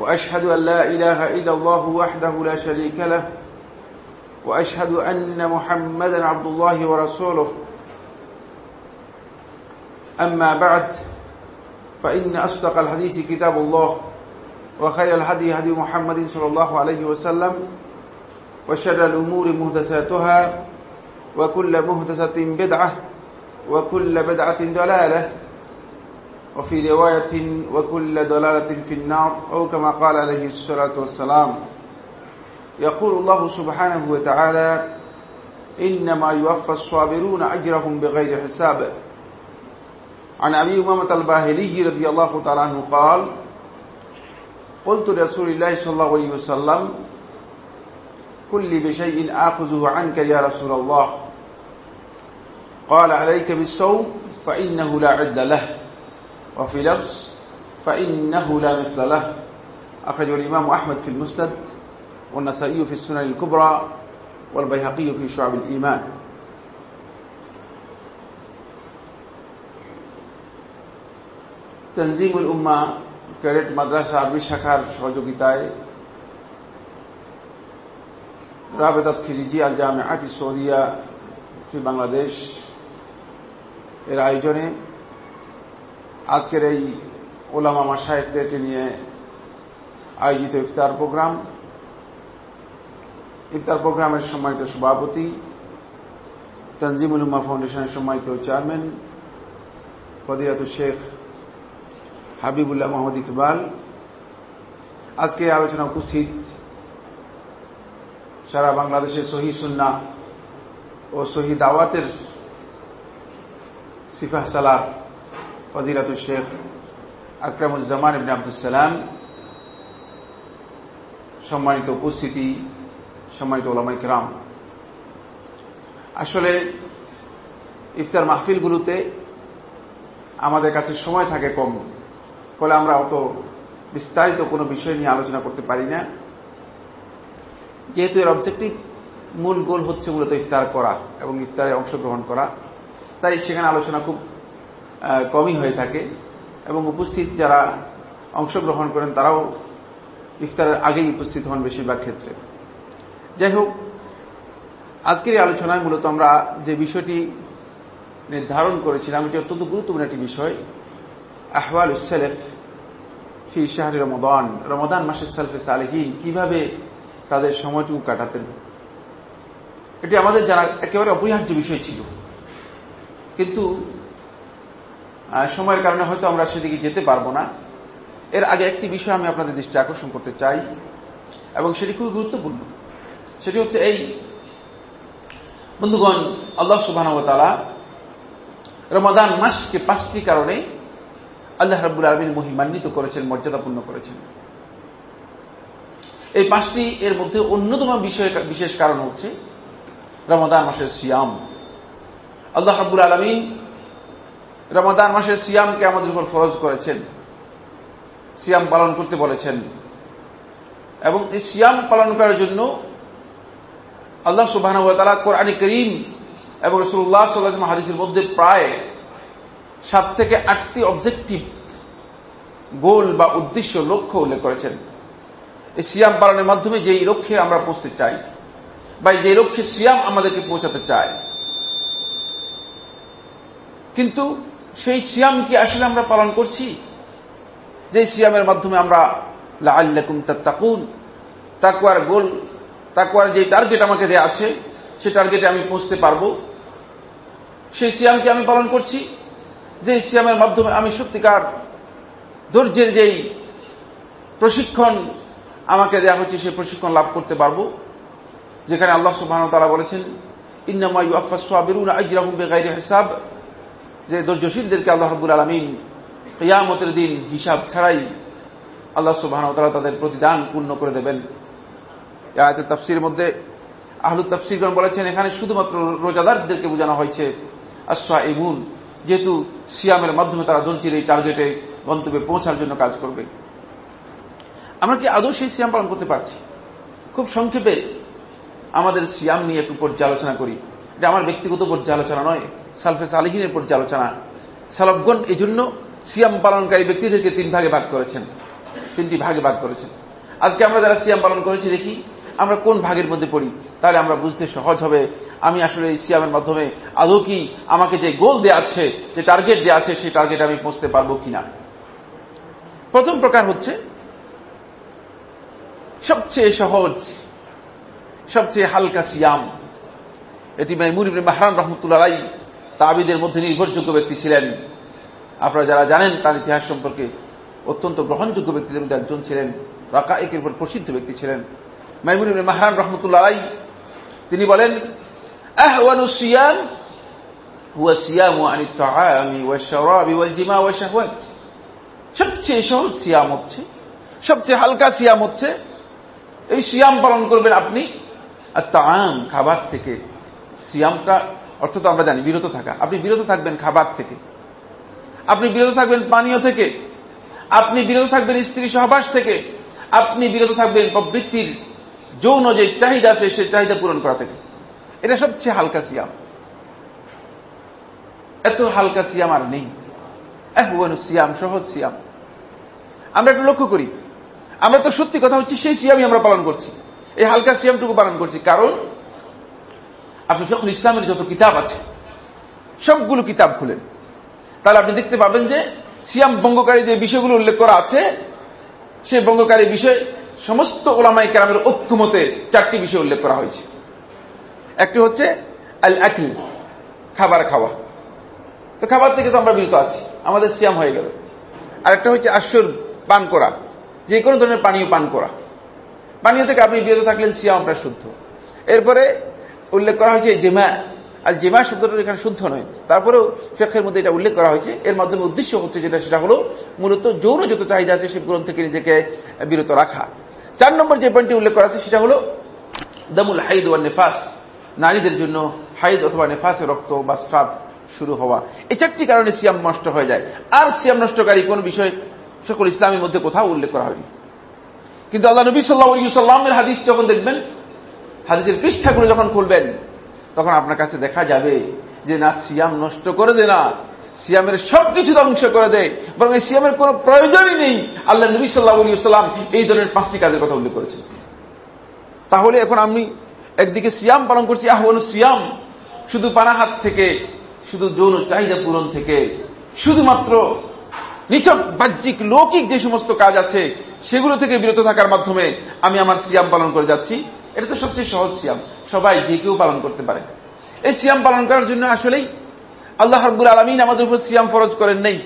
وأشهد أن لا إله إلا الله وحده لا شريك له وأشهد أن محمدا عبد الله ورسوله. أما بعد فإن أصدق الحديث كتاب الله وخير الهدي هدي محمد صلى الله عليه وسلم وشر الأمور مهدساتها وكل مهدسة بدعة وكل بدعة ضلالة. وفي رواية وكل ضلالة في النار أو كما قال عليه الصلاة والسلام. يقول الله سبحانه وتعالى إنما يوفى الصابرون أجرهم بغير حساب. عن أبي أمامة الباهلي رضي الله تعالى عنه قال قلت لرسول الله صلى الله عليه وسلم كل بشيء آخذه عنك يا رسول الله. قال عليك بالصوم فإنه لا عد له. وفي لفظ فإنه لا مثل له أخرجه الإمام أحمد في المسند والنسائي في السنن الكبرى والبيهقي في شعب الإيمان তনজিমুল উম্মা cadet মাদ্রাসা আরবি শাখার সহযোগিতায় রাবেদাত খিরিজি আল জামে আতি সৌদিয়া ফি বাংলাদেশ এর আয়োজনে আজকের এই ওলামা মাসাহেবদেরকে নিয়ে আয়োজিত ইফতার প্রোগ্রাম। ইফতার প্রোগ্রামের সম্মানিত সভাপতি, তনজিমুল উম্মা ফাউন্ডেশনের সম্মানিত চেয়ারম্যান ফদিরাত শেখ হাবিবুল্লাহ মোহাম্মদ ইকবাল। আজকে আলোচনা উপস্থিত সারা বাংলাদেশের সহি সুন্না ও সহি দাওয়াতের সিফাহ সালার ফজিলাত শেখ আকরামুজ্জামান ইবনে আব্দুল সালাম, সম্মানিত উপস্থিতি, সম্মানিত ওলামাই কেরাম। আসলে ইফতার মাহফিলগুলোতে আমাদের কাছে সময় থাকে কম, ফলে আমরা অত বিস্তারিত কোনো বিষয় নিয়ে আলোচনা করতে পারি না। যেহেতু এর অবজেক্টিভ মূল গোল হচ্ছে মূলত ইফতার করা এবং ইফতারে অংশগ্রহণ করা, তাই সেখানে আলোচনা খুব কমই হয়ে থাকে এবং উপস্থিত যারা অংশগ্রহণ করেন তারাও ইফতারের আগেই উপস্থিত হন বেশিরভাগ ক্ষেত্রে। যাই হোক, আজকের এই আলোচনায় মূলত আমরা যে বিষয়টি নির্ধারণ করেছিলাম, এটি অত্যন্ত গুরুত্বপূর্ণ একটি বিষয়, আহওয়াল উসেলেফ ফি শাহরি রমদান। রমদান মাসের সেলফে সালেহীন, কীভাবে তাদের সময়টুকু কাটাতেন? এটি আমাদের জানা একেবারে অপরিহার্য বিষয় ছিল। কিন্তু সময়ের কারণে হয়তো আমরা সেদিকে যেতে পারব না। এর আগে একটি বিষয় আমি আপনাদের দৃষ্টি আকর্ষণ করতে চাই, এবং সেটি খুবই গুরুত্বপূর্ণ। সেটি হচ্ছে এই, বন্ধুগণ, আল্লাহ সুবাহানবতালা রমাদান মাসকে পাঁচটি কারণে আল্লাহ রাবুল আলমিন মহিমান্বিত করেছেন মর্যাদাপূর্ণ করেছেন। এই পাঁচটি এর মধ্যে অন্যতম বিষয়, বিশেষ কারণ হচ্ছে রমাদান মাসের সিয়াম। আল্লাহ রাবুল আলমিন রমাদান মাসের সিয়ামকে আমাদের উপর ফরজ করেছেন। সিয়াম পালন করতে বলেছেন। এবং এই সিয়াম পালন করার জন্য আল্লাহ সুবাহ কোরআন করিম এবং রসুল্লাহ সাল্লাহ হাদিসের মধ্যে প্রায় সাত থেকে আটটি অবজেক্টিভ গোল বা উদ্দেশ্য, লক্ষ্য উল্লেখ করেছেন। এই সিয়াম পালনের মাধ্যমে যেই লক্ষ্যে আমরা পৌঁছতে চাই বা যে লক্ষ্যে সিয়াম আমাদেরকে পৌঁছাতে চায়। কিন্তু সেই সিয়াম কি আসলে আমরা পালন করছি? যে সিয়ামের মাধ্যমে আমরা লাল্লাকুম তাকুন তাকুয়ার গোল তাকুয়ার যে টার্গেট আমাকে দেয়া আছে সে টার্গেটে আমি পৌঁছতে পারব। সেই সিয়ামকে আমি পালন করছি? যে সিয়ামের মাধ্যমে আমি সত্যিকার ধৈর্যের যেই প্রশিক্ষণ আমাকে দেয়া হচ্ছে, সেই প্রশিক্ষণ লাভ করতে পারব। যেখানে আল্লাহ সুবাহ তারা বলেছেন ইন্নামাই আফাসবিরুন আজরাহুম বেগাইরে হিসাব। যে ধৈর্যশীলদেরকে আল্লাহ রব্বুল আলমিন কেয়ামতের দিন হিসাব ছাড়াই আল্লাহ সুবাহ তাদের প্রতিদান পূর্ণ করে দেবেন। আয়াতের তাফসির মধ্যে আহলু তাফসিরগণ বলেছেন, এখানে শুধুমাত্র রোজাদারদেরকে বোঝানো হয়েছে আশ্বা ইমুন যেহেতু সিয়ামের মাধ্যমে তারা ধৈর্যের এই টার্গেটে গন্তব্যে পৌঁছার জন্য কাজ করবে। আমরা কি আদৌ সেই সিয়াম পালন করতে পারছি? খুব সংক্ষেপে আমাদের সিয়াম নিয়ে একটু পর্যালোচনা করি। এটা আমার ব্যক্তিগত পর্যালোচনা নয়, সালফে সালিহিনের পর্যালোচনা। সালফগণ এই জন্য সিয়াম পালনকারী ব্যক্তিদেরকে তিন ভাগে ভাগ করেছেন, তিনটি ভাগে ভাগ করেছেন। আজকে আমরা যারা সিয়াম পালন করেছি দেখি, আমরা কোন ভাগের মধ্যে পড়ি, তাহলে আমরা বুঝতে সহজ হবে। আমি আসলে এই সিয়ামের মাধ্যমে আদৌ কি আমাকে যে গোল দেওয়া আছে, যে টার্গেট দেওয়া আছে, সেই টার্গেট আমি পৌঁছতে পারব কিনা। প্রথম প্রকার হচ্ছে, সবচেয়ে সহজ, সবচেয়ে হালকা সিয়াম। এটি মাইমুর ইবনে মাহরান রহমতুল্লাহ তাবিদের মধ্যে নির্ভরযোগ্য ব্যক্তি ছিলেন। আপনারা যারা জানেন, তার ইতিহাস সম্পর্কে অত্যন্ত গ্রহণযোগ্য ব্যক্তিদের মধ্যে একজন ছিলেন রাকা একের উপর প্রসিদ্ধ ব্যক্তি ছিলেন। মাইমুন ইবনে মাহরান রহমতুল্লাহ তিনি বলেন জিমা সবচেয়ে সহজ সিয়াম হচ্ছে, সবচেয়ে হালকা সিয়াম হচ্ছে, এই সিয়াম পালন করবেন আপনি আর তাম খাবার থেকে সিয়ামটা অর্থ তো আমরা জানি বিরত থাকা। আপনি বিরত থাকবেন খাবার থেকে। আপনি বিরত থাকবেন পানীয় থেকে। আপনি বিরত থাকবেন স্ত্রী সহবাস থেকে। আপনি বিরত থাকবেন প্রবৃত্তির যৌন যে চাহিদা আছে, সে চাহিদা পূরণ করা থেকে। এটা সবচেয়ে হালকা সিয়াম। এত হালকা সিয়াম আর নেই। সিয়াম, সহজ সিয়াম। আমরা একটু লক্ষ্য করি। আমরা তো সত্যি কথা হচ্ছে, সেই সিয়ামই আমরা পালন করছি। এই হালকা সিয়ামটুকু পালন করছি। কারণ আপনি যখন ইসলামের যত কিতাব আছে, সবগুলো কিতাব খুলেন। তাহলে আপনি দেখতে পাবেন যে, সিয়াম বঙ্গকারী যে বিষয়গুলো উল্লেখ করা আছে, সে বঙ্গকারী বিষয় সমস্ত ওলামাই কেরামের ঐক্যমতে চারটি বিষয় উল্লেখ করা হয়েছে। একটি হচ্ছে আল আকিল খাবার খাওয়া। তো খাবার থেকে তো আমরা বিরত আছি, আমাদের সিয়াম হয়ে গেল। আরেকটা হচ্ছে আশ্বর পান করা, যে কোনো ধরনের পানীয় পান করা। পানীয় থেকে আপনি বিরত থাকলেন সিয়াম আপনার শুদ্ধ। এরপরে উল্লেখ করা হয়েছে জেমা, আর জেমা শব্দটা এখানে শুদ্ধ নয়। তারপরেও শেখের মধ্যে এটা উল্লেখ করা হয়েছে। এর মাধ্যমে উদ্দেশ্য হচ্ছে যেটা, সেটা হলো মূলত যৌন যত চাহিদা আছে সে পূরণ থেকে নিজেকে বিরত রাখা। চার নম্বর যে পয়েন্টটি উল্লেখ করা আছে, সেটা হলো দামুল হাইদ ওয়া নেফাস। নারীদের জন্য হাইদ অথবা নেফাসের রক্ত বা স্রাব শুরু হওয়া। এই চারটি কারণে সিয়াম নষ্ট হয়ে যায়। আর সিয়াম নষ্টকারী কোন বিষয় সকল ইসলামের মধ্যে কোথাও উল্লেখ করা হয়নি। কিন্তু আল্লাহ নবী সাল্লাহ সাল্লামের হাদিস যখন দেখবেন হাদিসের পৃষ্ঠাগুলো যখন খুলবেন, তখন আপনার কাছে দেখা যাবে যে না, সিয়াম নষ্ট করে দে না, সিয়ামের সবকিছু ধ্বংস করে দেয় বরং এই সিয়ামের কোন প্রয়োজনই নেই। আল্লাহ নবী সাল্লাহ সাল্লাম এই ধরনের পাঁচটি কাজের কথা উল্লেখ করেছেন। তাহলে এখন আমি একদিকে সিয়াম পালন করছি আহ্বান সিয়াম, শুধু পানাহাত থেকে, শুধু যৌন চাহিদা পূরণ থেকে, শুধুমাত্র নিচক বাহ্যিক, লৌকিক যে সমস্ত কাজ আছে, সেগুলো থেকে বিরত থাকার মাধ্যমে আমি আমার সিয়াম পালন করে যাচ্ছি। এটা তো সবচেয়ে সহজ সিয়াম। সবাই যে কেউ পালন করতে পারে। এই সিয়াম পালন করার জন্য আসলেই আল্লাহ হাব্বুল আলমিন আমাদের উপর সিয়াম ফরজ করেন নেই।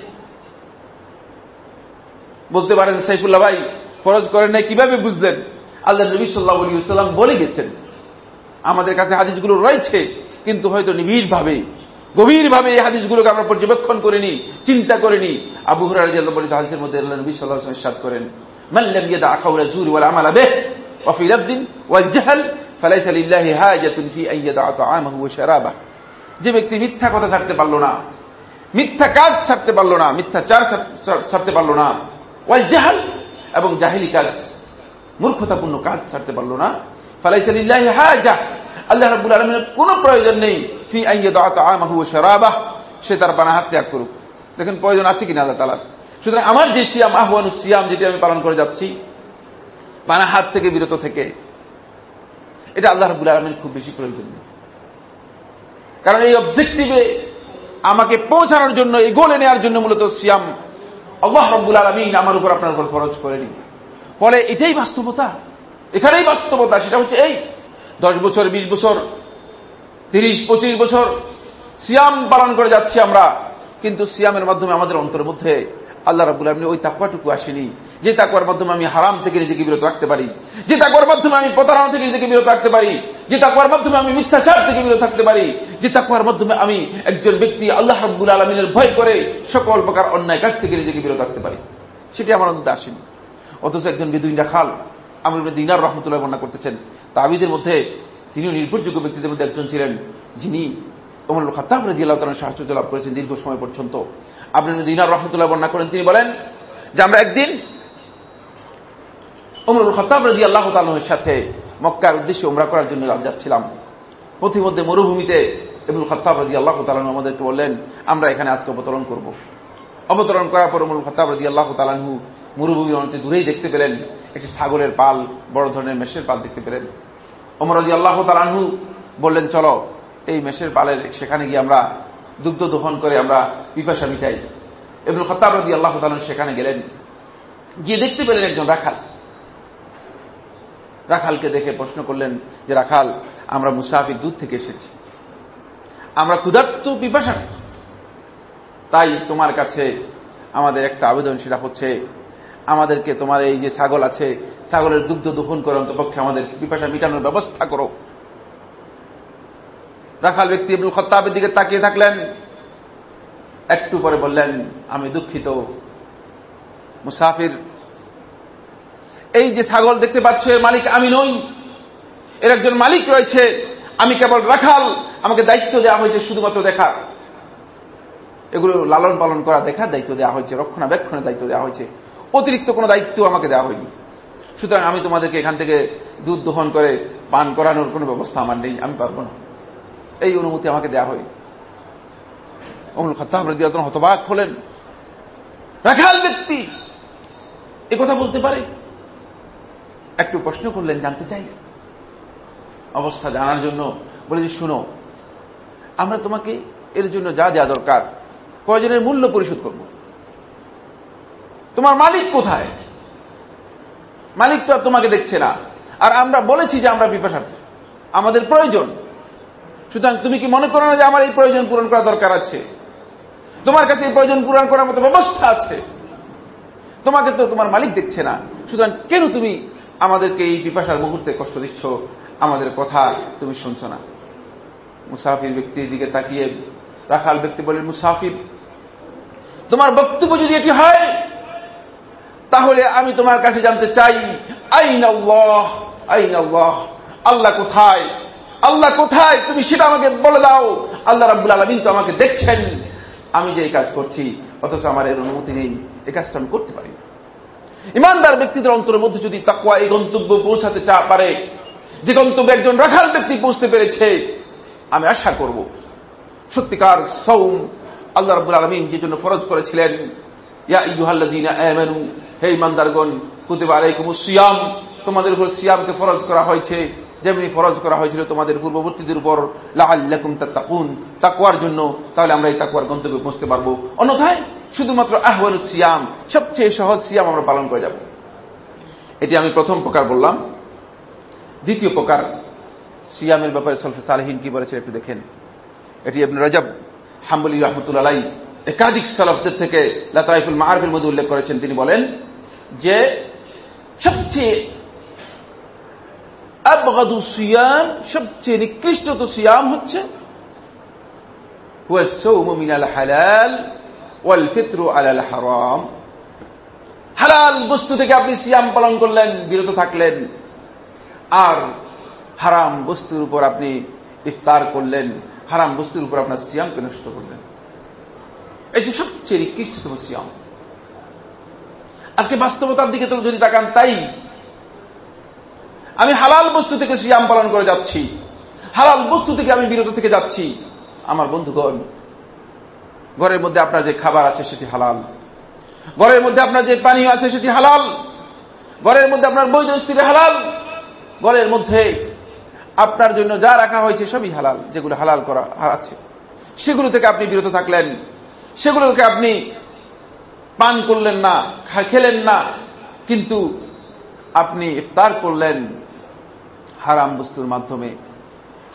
বলতে পারেন, সাইফুল্লাহ ভাই, ফরজ করেন নাই কীভাবে বুঝলেন? আল্লাহ নবী সাল্লাহ সাল্লাম বলে গেছেন। আমাদের কাছে হাদিসগুলো রয়েছে, কিন্তু হয়তো নিবিড়ভাবে, গভীরভাবে এই হাদিসগুলোকে আমরা পর্যবেক্ষণ করিনি, চিন্তা করিনি। আবু হুরার হাদিসের মধ্যে আল্লাহ নবী সাল্লাহ সাদ করেন মাল্লাম ইয়াদা আকাউলা জুর ওয়াল আমালা বেহ وفي لفظ والجهل فليس لله حاجة في أن يدع طعامه وشرابه যে ব্যক্তি মিথ্যা কথা ছাড়তে পারলো না মিথ্যা কাজ ছাড়তে পারলো না মিথ্যা চার ছাড়তে পারলো না ওয়াল জাহাল এবং জাহিলি কাজ মূর্খতাপূর্ণ কাজ ছাড়তে পারলো না ফালাইসালিল্লাহি হাজা আল্লাহ রাব্বুল আলামিনের কোনো প্রয়োজন নেই ফি আইয়া দাআত আমাহু ওয়া শারাবাহ সে তার পানাহাত ত্যাগ করুক দেখেন প্রয়োজন আছে কিনা আল্লাহ তাআলার সুতরাং আমার যে সিয়াম আহওয়ানুস সিয়াম যেটি আমি পালন করে যাচ্ছি পানা হাত থেকে বিরত থেকে। এটা আল্লাহ রাবুল আলমের খুব বেশি প্রয়োজন নেই কারণ এই অবজেক্টিভে আমাকে পৌঁছানোর জন্য, এই গোলে নেওয়ার জন্য মূলত সিয়াম আল্লাহ রব্বুল আলমিন আমার উপর আপনার উপর খরচ করেনি ফলে এটাই বাস্তবতা। এখানেই বাস্তবতা, সেটা হচ্ছে এই। দশ বছর, বিশ বছর, তিরিশ, পঁচিশ বছর সিয়াম পালন করে যাচ্ছি আমরা। কিন্তু সিয়ামের মাধ্যমে আমাদের অন্তরের মধ্যে আল্লাহ রাবুল আলমী ওই তাকুয়াটুকু আসেনি। যে তাকুয়ার মাধ্যমে আমি হারাম থেকে নিজেকে বিরত রাখতে পারি, যে তাকুয়ার মাধ্যমে আমি প্রতারণা থেকে নিজেকে বিরত রাখতে পারি, যে তাকুয়ার মাধ্যমে আমি মিথ্যাচার থেকে বিরত থাকতে পারি, যে তাকুয়ার মাধ্যমে আমি একজন ব্যক্তি আল্লাহ রাবুল আলমিনের ভয় করে সকল প্রকার অন্যায় কাজ থেকে নিজেকে বিরত রাখতে পারি। সেটি আমার মধ্যে আসেনি। অথচ একজন বেদুইন রাখাল, আমরা দিনার রহমতুল্লাহ বর্ণনা করতেছেন, তাবিদের মধ্যে তিনিও নির্ভরযোগ্য ব্যক্তিদের মধ্যে একজন ছিলেন, যিনি ওমর খাতাব রাজি আল্লাহ সাহায্য লাভ করেছেন দীর্ঘ সময় পর্যন্ত। আপনি দিনার রহমতুল্লাহ বর্ণনা করেন, তিনি বলেন যে আমরা একদিন ওমরুল খতাব রাজি আল্লাহ তালের সাথে মক্কার উদ্দেশ্যে ওমরা করার জন্য যাচ্ছিলাম। পথিমধ্যে মরুভূমিতে এবুল খতাব রাজি আল্লাহ তালন আমাদেরকে বললেন, আমরা এখানে আজকে অবতরণ করব। অবতরণ করার পর ওমরুল খতাব রাজি আল্লাহ তালাহু মরুভূমির অনেক দূরেই দেখতে পেলেন, একটি ছাগলের পাল, বড় ধরনের মেষের পাল দেখতে পেলেন। ওমর রাজি আল্লাহ তালাহু বললেন, চলো, এই মেষের পালের সেখানে গিয়ে আমরা দুগ্ধ দোহন করে আমরা পিপাসা মিটাই। এবুল খতাব রাজি আল্লাহ তালন সেখানে গেলেন। গিয়ে দেখতে পেলেন একজন রাখাল। রাখালকে দেখে প্রশ্ন করলেন যে, রাখাল, আমরা মুসাফির দুধ থেকে এসেছি। আমরা ক্ষুধার্ত পিপাসা তাই তোমার কাছে আমাদের একটা আবেদন, সেটা হচ্ছে, আমাদেরকে তোমার এই যে ছাগল আছে, ছাগলের দুগ্ধ দোহন করে অন্তপক্ষে আমাদের পিপাসা মিটানোর ব্যবস্থা করো। রাখাল ব্যক্তি ইবুল খত্তাবের দিকে তাকিয়ে থাকলেন। একটু পরে বললেন, আমি দুঃখিত। মুসাফির এই যে ছাগল দেখতে পাচ্ছ, এর মালিক আমি নই। এর একজন মালিক রয়েছে, আমি কেবল রাখাল। আমাকে দায়িত্ব দেওয়া হয়েছে শুধুমাত্র দেখার এগুলো লালন পালন করা, দেখার দায়িত্ব দেওয়া হয়েছে, রক্ষণাবেক্ষণের দায়িত্ব দেওয়া হয়েছে। অতিরিক্ত কোনো দায়িত্ব আমাকে দেওয়া হয়নি। সুতরাং আমি তোমাদেরকে এখান থেকে দুধ দোহন করে, পান করানোর কোনো ব্যবস্থা আমার নেই, আমি পারব না। এই অনুমতি আমাকে দেওয়া হয় অমুল খত্তাব হতবাক হলেন। রাখাল ব্যক্তি কথা বলতে পারে? একটু প্রশ্ন করলেন, জানতে চাই। অবস্থা জানার জন্য বলে যে শুনো, আমরা তোমাকে এর জন্য যা যা দরকার, প্রয়োজনের মূল্য পরিশোধ করব। তোমার মালিক কোথায়? মালিক তো আর তোমাকে দেখছে না। আর আমরা বলেছি যে আমরা বিপাশা আমাদের প্রয়োজন। সুতরাং তুমি কি মনে করো না যে আমার এই প্রয়োজন পূরণ করা দরকার আছে? তোমার কাছে এই প্রয়োজন পূরণ করার মতো ব্যবস্থা আছে। তোমাকে তো তোমার মালিক দেখছে না। সুতরাং কেন তুমি আমাদেরকে এই পিপাসার মুহূর্তে কষ্ট দিচ্ছ, আমাদের কথা তুমি শুনছ না। মুসাফির ব্যক্তির দিকে তাকিয়ে রাখাল ব্যক্তি বলেন মুসাফির, তোমার বক্তব্য যদি এটি হয়, তাহলে আমি তোমার কাছে জানতে চাই, আইন আইন আল্লাহ কোথায়? আল্লাহ কোথায়? তুমি সেটা আমাকে বলে দাও। আল্লাহ রাবুল আলমিন তো আমাকে দেখছেন। আমি যে এই কাজ করছি, অথচ আমার এর অনুমতি নেই। এই কাজটা আমি করতে পারি ইমানদার ব্যক্তিদের অন্তরের মধ্যে যদি তাকুয়া এই গন্তব্য পৌঁছাতে চা পারে, যে গন্তব্য একজন রাখাল ব্যক্তি পৌঁছতে পেরেছে, আমি আশা করব সত্যিকার সৌম আল্লাহ রাবুল আলমিন যে জন্য ফরজ করেছিলেন হে ইমানদারগণ, কুতিবা আলাইকুম সিয়াম, তোমাদের উপর সিয়ামকে ফরজ করা হয়েছে, যেমনি ফরজ করা হয়েছিল তোমাদের পূর্ববর্তীদের উপর লাল্লাকুম তাকুন তাকুয়ার জন্য তাহলে আমরা এই তাকুয়ার গন্তব্যে পৌঁছতে পারব। অন্যথায় শুধুমাত্র আহ্বান সিয়াম, সবচেয়ে সহজ সিয়াম আমরা পালন করে যাব। এটি আমি প্রথম প্রকার বললাম। দ্বিতীয় প্রকার সিয়ামের ব্যাপারে সলফে সালহীন কি বলেছে একটু দেখেন। এটি আপনি রজব হাম্বলি রহমতুল্লাহ একাধিক সালফদের থেকে লাতাইফুল মাহারফের মধ্যে উল্লেখ করেছেন। তিনি বলেন যে সবচেয়ে আবগাদু সিয়াম, সবচেয়ে নিকৃষ্ট তো সিয়াম হচ্ছে মিনাল হালাল ওয়াল ফিত্রু আলাল হারাম। হালাল বস্তু থেকে আপনি সিয়াম পালন করলেন, বিরত থাকলেন। আর হারাম বস্তুর উপর আপনি ইফতার করলেন, হারাম বস্তুর উপর আপনার সিয়ামকে নষ্ট করলেন। এই যে সবচেয়ে নিকৃষ্টতম সিয়াম। আজকে বাস্তবতার দিকে তো যদি তাকান, তাই আমি হালাল বস্তু থেকে সিয়াম পালন করে যাচ্ছি। হালাল বস্তু থেকে আমি বিরত থেকে যাচ্ছি। আমার বন্ধুগণ ঘরের মধ্যে আপনার যে খাবার আছে সেটি হালাল। ঘরের মধ্যে আপনার যে পানীয় আছে সেটি হালাল। ঘরের মধ্যে আপনার বৈধ স্ত্রী হালাল। ঘরের মধ্যে আপনার জন্য যা রাখা হয়েছে সবই হালাল, যেগুলো হালাল করা আছে। সেগুলো থেকে আপনি বিরত থাকলেন। সেগুলোকে আপনি পান করলেন না খেলেন না, কিন্তু আপনি ইফতার করলেন হারাম বস্তুর মাধ্যমে।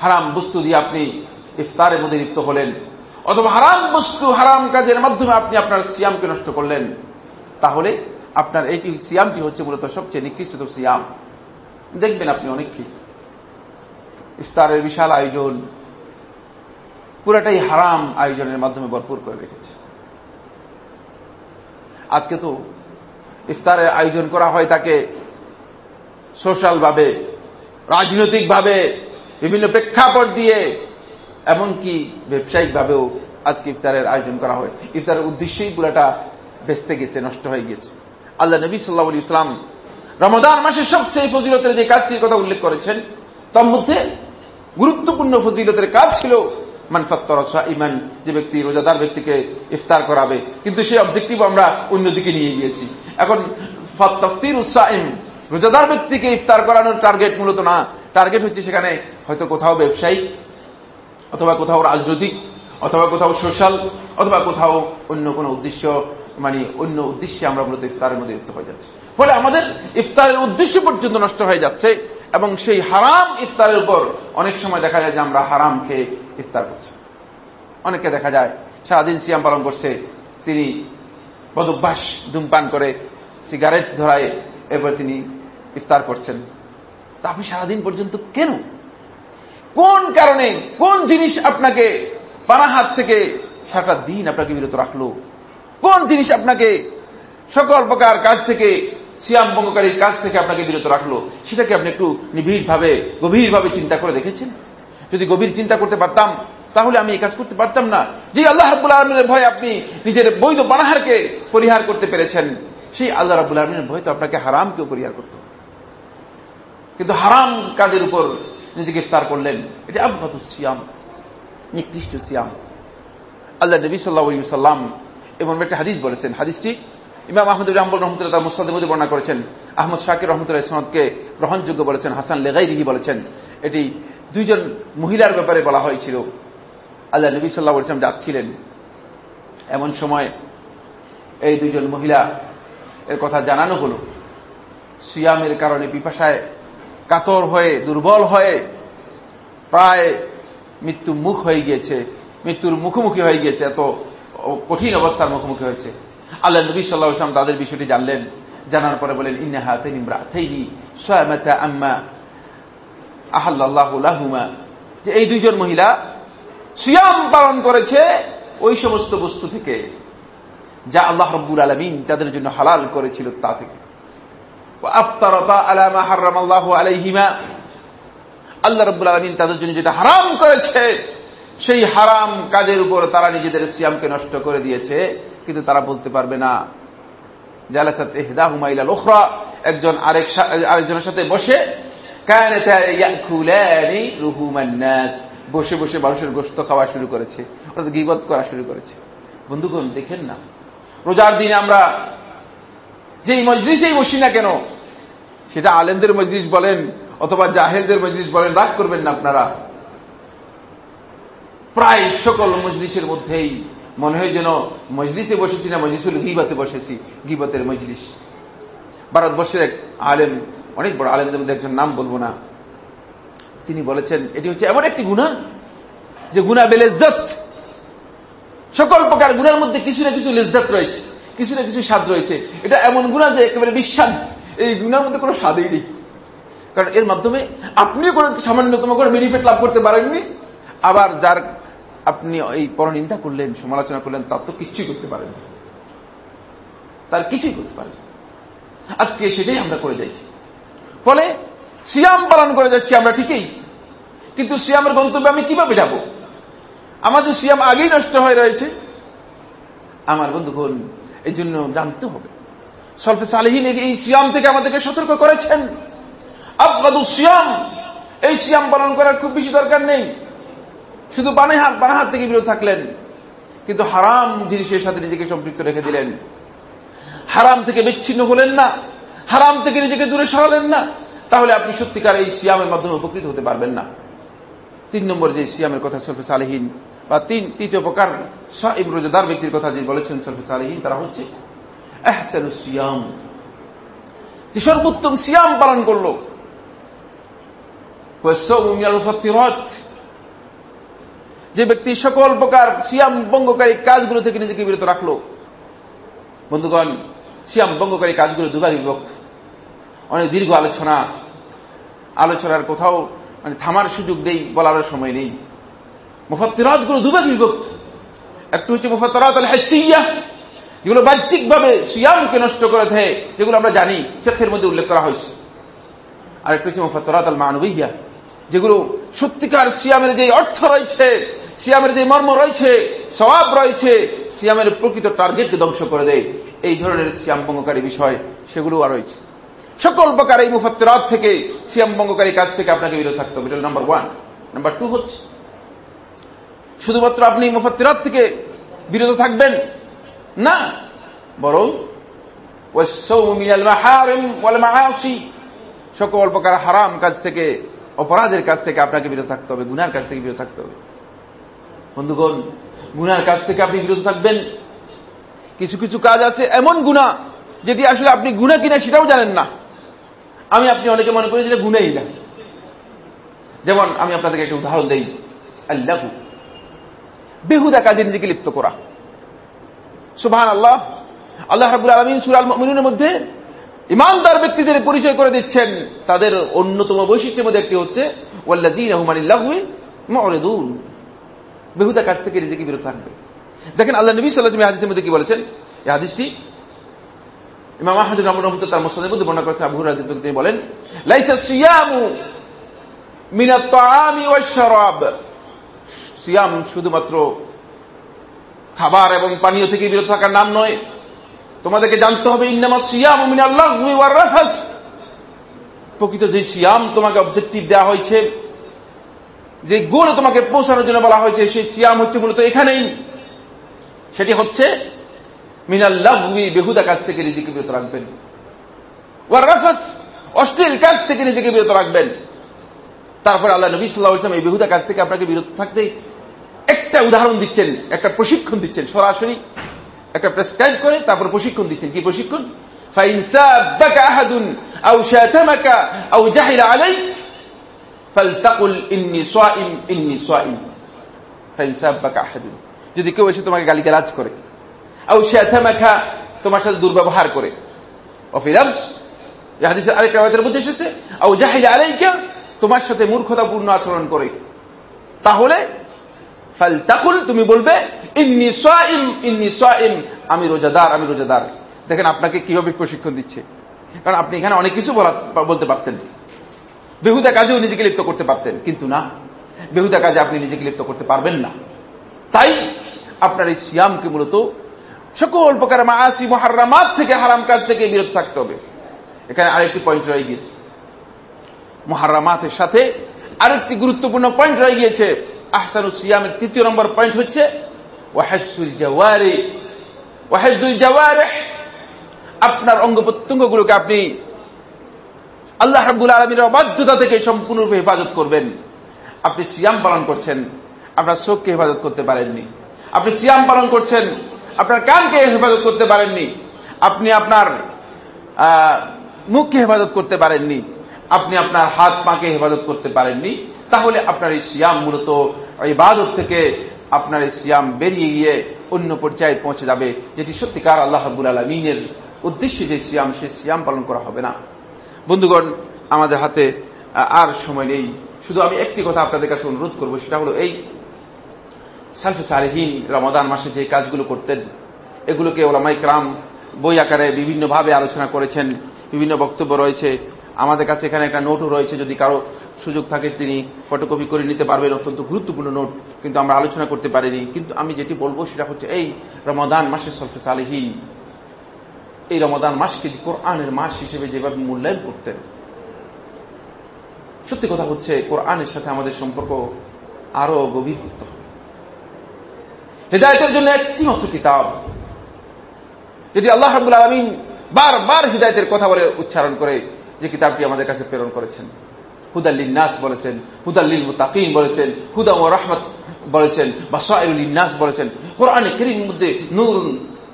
হারাম বস্তু দিয়ে আপনি ইফতারের মধ্যে লিপ্ত হলেন। অথবা হারাম বস্তু, হারাম কাজের মাধ্যমে আপনি আপনার সিয়ামকে নষ্ট করলেন, তাহলে আপনার এইটি সিয়ামটি হচ্ছে মূলত সবচেয়ে নিকৃষ্টতম সিয়াম। দেখবেন আপনি অনেক অনেককে ইফতারের বিশাল আয়োজন, পুরাটাই হারাম আয়োজনের মাধ্যমে ভরপুর করে রেখেছে। আজকে তো ইফতারের আয়োজন করা হয় তাকে সোশ্যাল ভাবে রাজনৈতিকভাবে, বিভিন্ন প্রেক্ষাপট দিয়ে এমনকি ব্যবসায়িকভাবেও আজকে ইফতারের আয়োজন করা হয়। ইফতারের উদ্দেশ্যেই পুরাটা বেসতে গেছে, নষ্ট হয়ে গেছে। আল্লাহ নবী সাল্লাহ ইসলাম রমদান মাসের সবচেয়ে ফজিলতের যে কাজটির কথা উল্লেখ করেছেন। তার মধ্যে গুরুত্বপূর্ণ ফজিলতের কাজ ছিল মানফাত্তরসা ইমান যে ব্যক্তি রোজাদার ব্যক্তিকে ইফতার করাবে। কিন্তু সেই অবজেক্টিভ আমরা অন্যদিকে নিয়ে গিয়েছি। এখন তফতির উৎসাহিম রোজাদার ব্যক্তিকে ইফতার করানোর টার্গেট মূলত না। টার্গেট হচ্ছে সেখানে হয়তো কোথাও ব্যবসায়িক অথবা কোথাও রাজনৈতিক, অথবা কোথাও সোশ্যাল, অথবা কোথাও অন্য কোনো উদ্দেশ্য মানে অন্য উদ্দেশ্যে আমরা মূলত ইফতারের মধ্যে লিপ্ত হয়ে যাচ্ছি। ফলে আমাদের ইফতারের উদ্দেশ্য পর্যন্ত নষ্ট হয়ে যাচ্ছে এবং সেই হারাম ইফতারের উপর অনেক সময় দেখা যায় যে আমরা হারাম খেয়ে ইফতার করছি। অনেকে দেখা যায়, সারাদিন সিয়াম পালন করছে, তিনি বদভ্যাস, ধূমপান করে সিগারেট ধরায় এরপর তিনি ইফতার করছেন। তা আপনি সারাদিন পর্যন্ত কেন কোন কারণে, কোন জিনিস আপনাকে পানাহাত থেকে সারাটা দিন আপনাকে বিরত রাখল? কোন জিনিস আপনাকে সকল প্রকার কাজ থেকে, সিয়াম ভঙ্গকারীর কাজ থেকে আপনাকে বিরত রাখল? সেটাকে আপনি একটু নিবিড়ভাবে, গভীরভাবে চিন্তা করে দেখেছেন? যদি গভীর চিন্তা করতে পারতাম, তাহলে আমি এই কাজ করতে পারতাম না। যে আল্লাহ রাবুল আলমিনের ভয় আপনি নিজের বৈধ পানাহারকে পরিহার করতে পেরেছেন, সেই আল্লাহ রাবুল আলমিনের ভয় তো আপনাকে হারামকেও পরিহার করতে। কিন্তু হারাম কাজের উপর নিজেকে ইফতার করলেন। এটা আবহাত সিয়াম, নিকৃষ্ট সিয়াম। আল্লাহ নবী সাল্লাহ সাল্লাম এবং একটা হাদিস বলেছেন। হাদিসটি ইমাম আহমদুল রহমুল রহমতুল্লাহ তার মুস্তাদের মধ্যে বর্ণনা করেছেন। আহমদ শাকির রহমতুল্লাহ সনদকে গ্রহণযোগ্য বলেছেন, হাসান লেগাইরিহি বলেছেন। এটি দুইজন মহিলার ব্যাপারে বলা হয়েছিল। আল্লাহ নবী সাল্লাহ ইসলাম যাচ্ছিলেন। এমন সময় এই দুজন মহিলা এর কথা জানানো হল। সিয়ামের কারণে পিপাসায় কাতর হয়ে, দুর্বল হয়ে প্রায় মৃত্যু মুখ হয়ে গিয়েছে। মৃত্যুর মুখোমুখি হয়ে গিয়েছে, এত কঠিন অবস্থার মুখোমুখি হয়েছে। আল্লাহ নবী সাল্লাহ ইসলাম তাদের বিষয়টি জানলেন। জানার পরে বলেন ইন্নাহা তেনিমরাথেইনি সয়ামাতা আম্মা আহাল্লাহুমা যে এই দুইজন মহিলা সিয়াম পালন করেছে ওই সমস্ত বস্তু থেকে, যা আল্লাহ রব্বুল আলমিন তাদের জন্য হালাল করেছিল তা থেকে। আল্লাহ তাদের জন্য যেটা হারাম করেছে, সেই হারাম কাজের উপর তারা নিজেদের সিয়ামকে নষ্ট করে দিয়েছে, কিন্তু তারা বলতে পারবে না। জালাসাত এহদা হুমাইলাল ওখরা একজন আরেক আরেকজনের সাথে বসে বসে বসে মানুষের গোস্ত খাওয়া শুরু করেছে ওরা গিবত করা শুরু করেছে। বন্ধুগণ, দেখেন না। রোজার দিনে আমরা যেই মজলিসেই বসি না কেন, সেটা আলেমদের মজলিস বলেন অথবা জাহেলদের মজলিস বলেন, রাগ করবেন না আপনারা। প্রায় সকল মজলিসের মধ্যেই মনে হয় যেন মজলিসে বসেছি না মজলিসুল গিবাতে বসেছি, গিবতের মজলিস। ভারতবর্ষের এক আলেম, অনেক বড় আলেমদের মধ্যে একজন নাম বলব না, তিনি বলেছেন, এটি হচ্ছে এমন একটি গুণা যে গুণা বেলেজত সকল প্রকার গুণার মধ্যে কিছু না কিছু লেজদাত রয়েছে। কিছু না কিছু স্বাদ রয়েছে। এটা এমন গুণা যে একেবারে বিস্বাদ এই গুণার মধ্যে কোনো স্বাদই নেই। কারণ এর মাধ্যমে আপনিও কোনো সামান্যতম করে বেনিফিট লাভ করতে পারেননি। আবার যার আপনি এই পরনিন্দা করলেন, সমালোচনা করলেন, তার তো কিছুই করতে পারেন তার কিছুই করতে পারেন আজকে সেটাই আমরা করে যাই। ফলে সিয়াম পালন করে যাচ্ছি আমরা ঠিকই। কিন্তু সিয়ামের গন্তব্যে আমি কীভাবে যাব? আমাদের সিয়াম আগেই নষ্ট হয়ে রয়েছে, আমার বন্ধুগণ এই জন্য জানতে হবে। সলফে সালেহীন এই সিয়াম থেকে আমাদেরকে সতর্ক করেছেন। আবগাদু সিয়াম, এই সিয়াম পালন করার খুব বেশি দরকার নেই। শুধু বানে হাত, বানা হাত থেকে বিরত থাকলেন। কিন্তু হারাম জিনিসের সাথে নিজেকে সম্পৃক্ত রেখে দিলেন। হারাম থেকে বিচ্ছিন্ন হলেন না। হারাম থেকে নিজেকে দূরে সরালেন না। তাহলে আপনি সত্যিকার এই সিয়ামের মাধ্যমে উপকৃত হতে পারবেন না। তিন নম্বর যে সিয়ামের কথা সলফে সালেহীন, বা তিন তৃতীয় প্রকার সাহেব রোজাদার ব্যক্তির কথা যে বলেছেন সলফে সালেহীন তারা হচ্ছে সিয়াম। যে সর্বোত্তম সিয়াম পালন করল। যে ব্যক্তি সকল প্রকার সিয়াম বঙ্গকারী কাজগুলো থেকে নিজেকে বিরত রাখল। বন্ধুগণ, সিয়াম বঙ্গকারী কাজগুলো দুভাগে বিভক্ত অনেক দীর্ঘ আলোচনা। আলোচনার কোথাও মানে থামার সুযোগ নেই বলার সময় নেই। মুফাত্তিরাতগুলো দুভাগে বিভক্ত একটু হচ্ছে মুফাত্তরাত আল হাসিয়া যেগুলো বাহ্যিকভাবে সিয়ামকে নষ্ট করে দেয়, যেগুলো আমরা জানি শেখের মধ্যে উল্লেখ করা হয়েছে। আরেকটা হচ্ছে মুফাতরাত আল মানবিয়া যেগুলো সত্যিকার সিয়ামের যে অর্থ রয়েছে, সিয়ামের যে মর্ম রয়েছে, স্বভাব রয়েছে, সিয়ামের প্রকৃত টার্গেটকে ধ্বংস করে দেয়। এই ধরনের সিয়াম ভঙ্গকারী বিষয় সেগুলো আর রয়েছে। সকল প্রকার এই মুফাত্তরাত থেকে, সিয়াম ভঙ্গকারী কাজ থেকে আপনাকে বিরত থাকতে হবে। এটা নাম্বার ওয়ান নাম্বার টু হচ্ছে শুধুমাত্র আপনি মুফাত্তরাত থেকে বিরত থাকবেন? না। বরং সকল প্রকার হারাম কাজ থেকে, অপরাধের কাছ থেকে আপনাকে বিরত থাকতে হবে, গুনার কাছ থেকে বিরত থাকতে হবে। বন্ধুগণ, গুনার কাছ থেকে আপনি বিরত থাকবেন। কিছু কিছু কাজ আছে এমন গুণা যেটি আসলে আপনি গুণা কিনা সেটাও জানেন না। আমি আপনি অনেকে মনে করি যেটা গুণাই না। যেমন আমি আপনাদেরকে একটি উদাহরণ দেই। আল্লাহ বেহুদা কাজে নিজেকে লিপ্ত করা। সুবাহ আল্লাহ আল্লাহ রাবুল আলমিন সুরাল মিনুনের মধ্যে ইমানদার ব্যক্তিদের পরিচয় করে দিচ্ছেন। তাদের অন্যতম বৈশিষ্ট্যের মধ্যে একটি হচ্ছে বেহুদা কাজ থেকে নিজেকে বিরত থাকবে। দেখেন আল্লাহ নবী সাল্লাহ হাদিসের মধ্যে কি বলেছেন? এই হাদিসটি ইমাম আহাদুর রহমান রহমত তার মোসাদের মধ্যে বর্ণনা করেছেন। আবু তিনি বলেন, লাইসা সিয়ামু মিনা তাআমি ওয়াশ শারাব সিয়াম শুধুমাত্র খাবার এবং পানীয় থেকে বিরত থাকার নাম নয়। তোমাদেরকে জানতে হবে, ইন্নামা সিয়াম মিনাল্লাহু ওয়ার রাফাস। প্রকৃত যে সিয়াম তোমাকে অবজেক্টিভ দেওয়া হয়েছে, যে গোলে তোমাকে পৌঁছানোর জন্য বলা হয়েছে, সেই সিয়াম হচ্ছে মূলত এখানেই। সেটি হচ্ছে মিনাল্লাহবি বেহুদা কাজ থেকে নিজেকে বিরত রাখবেন। ওয়ারাফাস অশ্লীল কাজ থেকে নিজেকে বিরত রাখবেন। তারপর আল্লাহ নবী সাল্লাহ ইসলাম এই বেহুদা কাজ থেকে আপনাকে বিরত থাকতে একটা উদাহরণ দিচ্ছেন একটা প্রশিক্ষণ দিচ্ছেন সরাসরি একটা প্রেসক্রাইব করে তারপর প্রশিক্ষণ দিচ্ছেন কি প্রশিক্ষণ فإن سابك أحد أو شاتمك أو جهل عليك فلتقل إني صائم إني صائم فإن سابك أحد যদি কেউ এসে তোমাকে গালিগালাজ করে আউ শ্যাথামাখা তোমার সাথে দুর্ব্যবহার করে অফিরাবস হাদিসের আরেকটা আয়াতের মধ্যে এসেছে আউ জাহিল আলাইকা তোমার সাথে মূর্খতাপূর্ণ আচরণ করে তাহলে ফাল তাকুল তুমি বলবে, ইন্নি সাইম ইন্নি সাইম, আমি রোজাদার আমি রোজাদার। দেখেন আপনাকে কীভাবে প্রশিক্ষণ দিচ্ছে। কারণ আপনি এখানে অনেক কিছু বলতে পারতেন। বেহুদা কাজেও নিজেকে লিপ্ত করতে পারতেন, কিন্তু না। বেহুদা কাজে আপনি নিজেকে লিপ্ত করতে পারবেন না। তাই আপনার এই সিয়ামকে মূলত সকল প্রকার মাসি মহারামাত থেকে হারাম কাজ থেকে বিরত থাকতে হবে। এখানে আরেকটি পয়েন্ট রয়ে গিয়েছে। মহারামাতের সাথে আরেকটি গুরুত্বপূর্ণ পয়েন্ট রয়ে গিয়েছে। আহসানুল সিয়ামের তৃতীয় নম্বর পয়েন্ট হচ্ছে ওয়াহেজুল জাওয়ারে। ওয়াহেজুল জাওয়ারে, আপনার অঙ্গ প্রত্যঙ্গগুলোকে আপনি আল্লাহ রাবুল আলমীর অবাধ্যতা থেকে সম্পূর্ণরূপে হেফাজত করবেন। আপনি সিয়াম পালন করছেন, আপনার চোখকে হেফাজত করতে পারেননি। আপনি সিয়াম পালন করছেন, আপনার কানকে হেফাজত করতে পারেননি। আপনি আপনার মুখকে হেফাজত করতে পারেননি। আপনি আপনার হাত পাকে হেফাজত করতে পারেননি। তাহলে আপনার এই সিয়াম মূলত ইবাদত থেকে আপনার এই সিয়াম বেরিয়ে গিয়ে অন্য পর্যায়ে পৌঁছে যাবে, যেটি সত্যিকার আল্লাহ হাবুল আলমিনের উদ্দেশ্যে যে সিয়াম সে সিয়াম পালন করা হবে না। বন্ধুগণ, আমাদের হাতে আর সময় নেই। শুধু আমি একটি কথা আপনাদের কাছে অনুরোধ করব, সেটা হলো এই। সালফে সালেহীন রমাদান মাসে যে কাজগুলো করতেন, এগুলোকে ওলামাই ক্রাম বই আকারে বিভিন্নভাবে আলোচনা করেছেন, বিভিন্ন বক্তব্য রয়েছে। আমাদের কাছে এখানে একটা নোটও রয়েছে, যদি কারও সুযোগ থাকে তিনি ফটোকপি করে নিতে পারবেন, অত্যন্ত গুরুত্বপূর্ণ নোট, কিন্তু আমরা আলোচনা করতে পারিনি। কিন্তু আমি যেটি বলব সেটা হচ্ছে এই রমাদান মাসের সলফে সালেহীন এই রমাদান মাসকে কোরআনের মাস হিসেবে যেভাবে মূল্যায়ন করতেন। সত্যি কথা হচ্ছে, কোরআনের সাথে আমাদের সম্পর্ক আরও গভীর করতে হৃদায়তের জন্য একটি মাত্র কিতাব। যেটি আল্লাহ রাবুল আলমিন বারবার হৃদায়তের কথা বলে উচ্চারণ করে, যে কিতাবটি আমাদের কাছে প্রেরণ করেছেন। হুদাল্লিন নাস বলেছেন হুদাল্লিল মুতাকিম বলেছেন, হুদা ও রহমত বলেছেন বা সাইরুল নাস বলেছেন। কোরআনে করিম মধ্যে নূর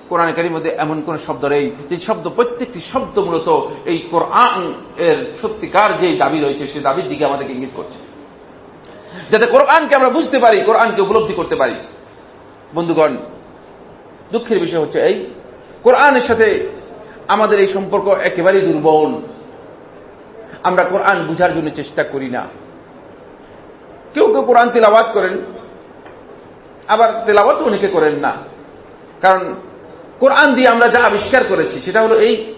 কোরআনে করিম মধ্যে এমন কোন শব্দ নেই যে শব্দ, প্রত্যেকটি শব্দ মূলত এই কোরআন এর সত্যিকার যে দাবি রয়েছে, সেই দাবির দিকে আমাদেরকে ইঙ্গিত করছে। যাতে কোরআনকে আমরা বুঝতে পারি, কোরআনকে উপলব্ধি করতে পারি। বন্ধুগণ, দুঃখের বিষয় হচ্ছে এই, কোরআনের সাথে আমাদের এই সম্পর্ক একেবারেই দুর্বল। আমরা কোরআন বুঝার জন্য চেষ্টা করি না। কেউ কেউ কোরআন তেলাবাদ করেন, আবার তেলাবাত অনেকে করেন না। কারণ কোরআন দিয়ে আমরা যা আবিষ্কার করেছি, সেটা হলো এই,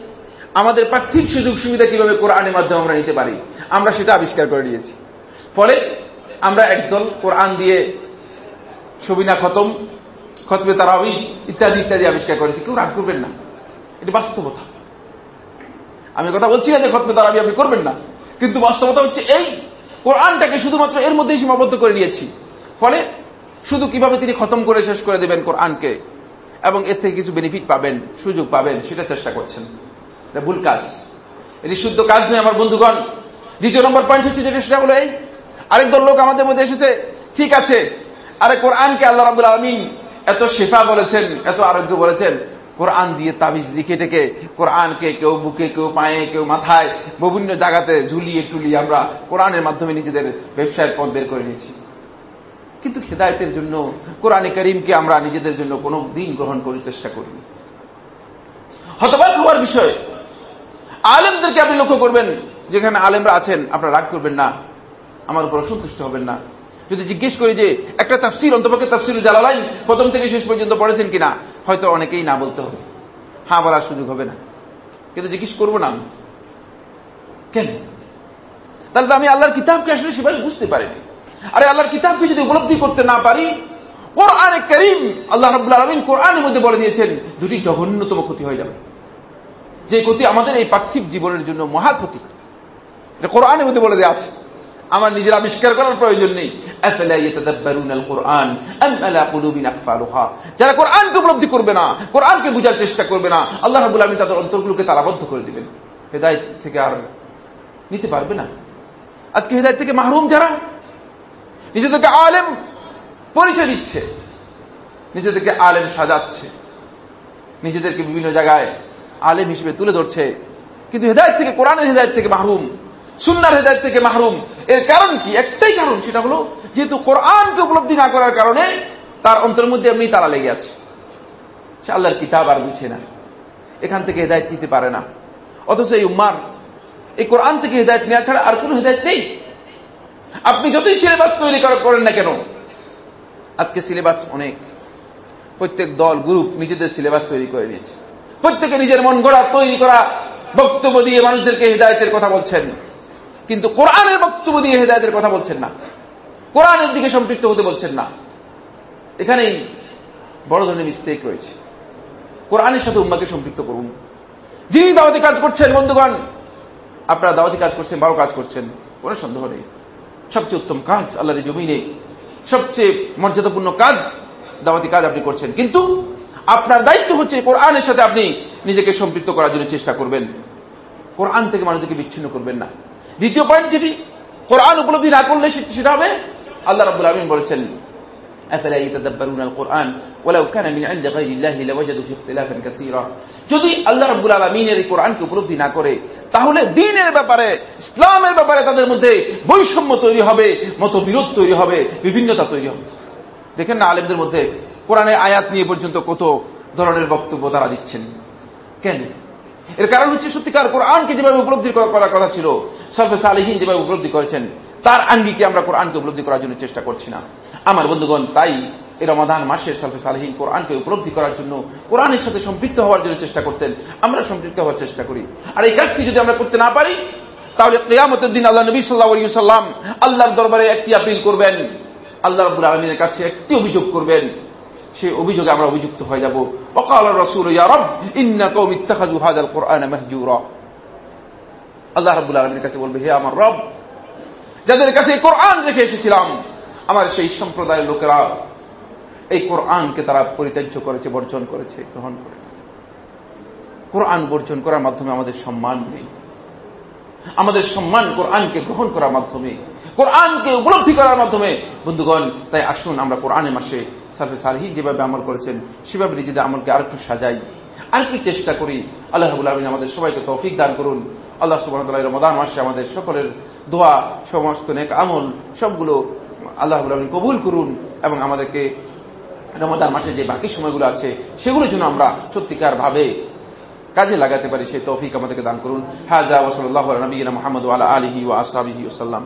আমাদের পার্থিব সুযোগ সুবিধা কীভাবে কোরআনের মাধ্যমে আমরা নিতে পারি, আমরা সেটা আবিষ্কার করে নিয়েছি। ফলে আমরা একদল কোরআন দিয়ে সবিনা খতম, খতমে তারাবি ইত্যাদি ইত্যাদি আবিষ্কার করেছি, কেউ রাগ করবেন না। এটি বাস্তবতা। আমি কথা বলছি না যে খতমে তারাবি আপনি করবেন না। কিন্তু বাস্তবতা হচ্ছে এই কোরআনটাকে শুধুমাত্র এর মধ্যেই সীমাবদ্ধ করে নিয়েছি। ফলে শুধু কীভাবে তিনি খতম করে শেষ করে দেবেন কোরআনকে এবং এর থেকে কিছু বেনিফিট পাবেন, সুযোগ পাবেন, সেটা চেষ্টা করছেন। এটা ভুল কাজ। এটি শুদ্ধ কাজ নয় আমার বন্ধুগণ। দ্বিতীয় নম্বর পয়েন্ট হচ্ছে যেটা, সেটা হলো এই। আরেক দল লোক আমাদের মধ্যে এসেছে, ঠিক আছে, আরে কোরআনকে আল্লাহ রাবুল আলমিন এত শেফা বলেছেন, এত আরোগ্য বলেছেন। কোরআন দিয়ে তাবিজ লিখে টেকে, কোরআনকে কেউ বুকে, কেউ পায়ে, কেউ মাথায়, বিভিন্ন জায়গাতে ঝুলিয়ে টুলিয়ে আমরা কোরআনের মাধ্যমে নিজেদের ব্যবসায়ের পথ বের করে নিয়েছি। কিন্তু খেদায়তের জন্য, কোরআনে করিমকে আমরা নিজেদের জন্য কোনো দিন গ্রহণ করার চেষ্টা করিনি। হতবাক হওয়ার বিষয়, আলেমদেরকে আপনি লক্ষ্য করবেন, যেখানে আলেমরা আছেন, আপনারা রাগ করবেন না, আমার উপর সন্তুষ্ট হবেন না। যদি জিজ্ঞেস করি যে, একটা তাফসির, অন্তপক্ষে তাফসির জালালাইন প্রথম থেকে শেষ পর্যন্ত পড়েছেন কিনা, হয়তো অনেকেই না বলতে হবে। হ্যাঁ বলার সুযোগ হবে না। কিন্তু জিজ্ঞেস করব না কেন? তাহলে তো আমি আল্লাহর কিতাবকে আসলে সেভাবে বুঝতে পারিনি। আরে আল্লাহর কিতাবকে যদি উপলব্ধি করতে না পারি, কোরআনে করিম আল্লাহ রবুল্লা আলমিন কোরআনের মধ্যে বলে দিয়েছেন, দুটি জঘন্যতম ক্ষতি হয়ে যাবে। যে ক্ষতি আমাদের এই পার্থিব জীবনের জন্য মহা ক্ষতি। কোরআনের মধ্যে বলে দেওয়া আছে। আমার নিজের আবিষ্কার করার প্রয়োজন নেই। যারা কোরআনকে উপলব্ধি করবে না, কোরআনকে বুঝার চেষ্টা করবে না, আল্লাহ রাবুল আলমী তাদের অন্তরগুলোকে তালাবদ্ধ করে দিবেন। হেদায়ত থেকে আর নিতে পারবে না। আজকে হেদায়ত থেকে মাহরুম যারা? নিজেদেরকে আলেম পরিচয় দিচ্ছে। নিজেদেরকে আলেম সাজাচ্ছে। নিজেদেরকে বিভিন্ন জায়গায় আলেম হিসেবে তুলে ধরছে। কিন্তু হেদায়ত থেকে, কোরআনের হেদায়ত থেকে মাহরুম সুন্নার হেদায়ত থেকে মাহরুম। এর কারণ কি? একটাই কারণ, সেটা হলো যেহেতু কোরআনকে উপলব্ধি না করার কারণে তার অন্তরের মধ্যে এমনি তারা লেগে আছে। সে আল্লাহর কিতাব আর বুঝে না। এখান থেকে হেদায়ত নিতে পারে না। অথচ এই উম্মার, এই কোরআন থেকে হেদায়ত নেওয়া ছাড়া আর কোন হেদায়ত নেই। আপনি যতই সিলেবাস তৈরি করেন না কেন? আজকে সিলেবাস অনেক। প্রত্যেক দল, গ্রুপ নিজেদের সিলেবাস তৈরি করে নিয়েছে। প্রত্যেকে নিজের মন গড়া, তৈরি করা বক্তব্য দিয়ে মানুষদেরকে হৃদায়তের কথা বলছেন। কিন্তু কোরআনের বক্তব্য দিয়ে হৃদায়তের কথা বলছেন না। কোরআনের দিকে সম্পৃক্ত হতে বলছেন না। এখানেই বড় ধরনের মিস্টেক রয়েছে। কোরআনের সাথে উম্মাকে সম্পৃক্ত করুন। যিনি দাওয়াতি কাজ করছেন, বন্ধুগণ, আপনারা দাওয়াতি কাজ করছেন ভালো কাজ করছেন, কোনো সন্দেহ নেই। সবচেয়ে উত্তম কাজ আল্লাহর জমিনে, সবচেয়ে মর্যাদাপূর্ণ কাজ দাওয়াতি কাজ আপনি করছেন। কিন্তু আপনার দায়িত্ব হচ্ছে কোরআনের সাথে আপনি নিজেকে সম্পৃক্ত করার জন্য চেষ্টা করবেন। কোরআন থেকে মানুষদেরকে বিচ্ছিন্ন করবেন না। দ্বিতীয় পয়েন্ট যেটি কোরআন উপলব্ধি না করলে সেটা হবে আল্লাহ রাবুল আলমিন বলেছেন যদি আল্লাহ রাব্বুল আলমিনের এই কোরআনকে উপলব্ধি না করে, তাহলে দিনের ব্যাপারে, ইসলামের ব্যাপারে তাদের মধ্যে বৈষম্য তৈরি হবে, মতবিরোধ তৈরি হবে, বিভিন্নতা তৈরি হবে। দেখেন না আলেমদের মধ্যে কোরআনে আয়াত নিয়ে পর্যন্ত কত ধরনের বক্তব্য তারা দিচ্ছেন। কেন? এর কারণ হচ্ছে সত্যিকার কোরআনকে যেভাবে উপলব্ধি করার কথা ছিল সরফে সালিহীন যেভাবে উপলব্ধি করেছেন, তার আঙ্গিকে আমরা কোরআনকে উপলব্ধি করার জন্য চেষ্টা করছি না। আমার বন্ধুগণ, তাই এই রমাদান মাসে সরফে সালহীন কোরআনকে উপলব্ধি করার জন্য কোরআনের সাথে সম্পৃক্ত হওয়ার জন্য চেষ্টা করতেন, আমরা সম্পৃক্ত হওয়ার চেষ্টা করি। আর এই কাজটি যদি আমরা করতে না পারি, তাহলে কেয়ামতের দিন আল্লাহ নবী সাল্লাহ সাল্লাম আল্লাহর দরবারে একটি আপিল করবেন। আল্লাহ রবুল আলমিনের কাছে একটি অভিযোগ করবেন সেই অভিযোগে আমরা অভিযুক্ত হয়ে যাব। অকাল রসুল আল্লাহ রবুল আলমীর কাছে বলবে, হে আমার রব, যাদের কাছে কোরআন রেখে এসেছিলাম, আমার সেই সম্প্রদায়ের লোকেরা এই কোরআনকে তারা পরিত্যাজ্য করেছে, বর্জন করেছে, গ্রহণ করে কোরআন বর্জন করার মাধ্যমে আমাদের সম্মান নেই। আমাদের সম্মান কোরআনকে গ্রহণ করার মাধ্যমে কোরআনকে উপলব্ধি করার মাধ্যমে, বন্ধুগণ, তাই আসুন আমরা কোরআনের মাসে সালফে সালহীন যেভাবে আমল করেছেন, সেভাবে নিজেদের আমলকে আরেকটু সাজাই, আরেকটু চেষ্টা করি। আল্লাহ আলমিন আমাদের সবাইকে তৌফিক দান করুন। আল্লাহ সুবাহ রমাদান মাসে আমাদের সকলের দোয়া, সমস্ত নেক আমল, সবগুলো আল্লাহ রাবুল আলমিন কবুল করুন এবং আমাদেরকে রমাদান মাসে যে বাকি সময়গুলো আছে, সেগুলোর জন্য আমরা সত্যিকার ভাবে কাজে লাগাতে পারি, সেই তৌফিক আমাদেরকে দান করুন। হাজা ওসল্লাহ নবীনা মোহাম্মদ আলা আলহি ও আসাবিহি ওসাল্লাম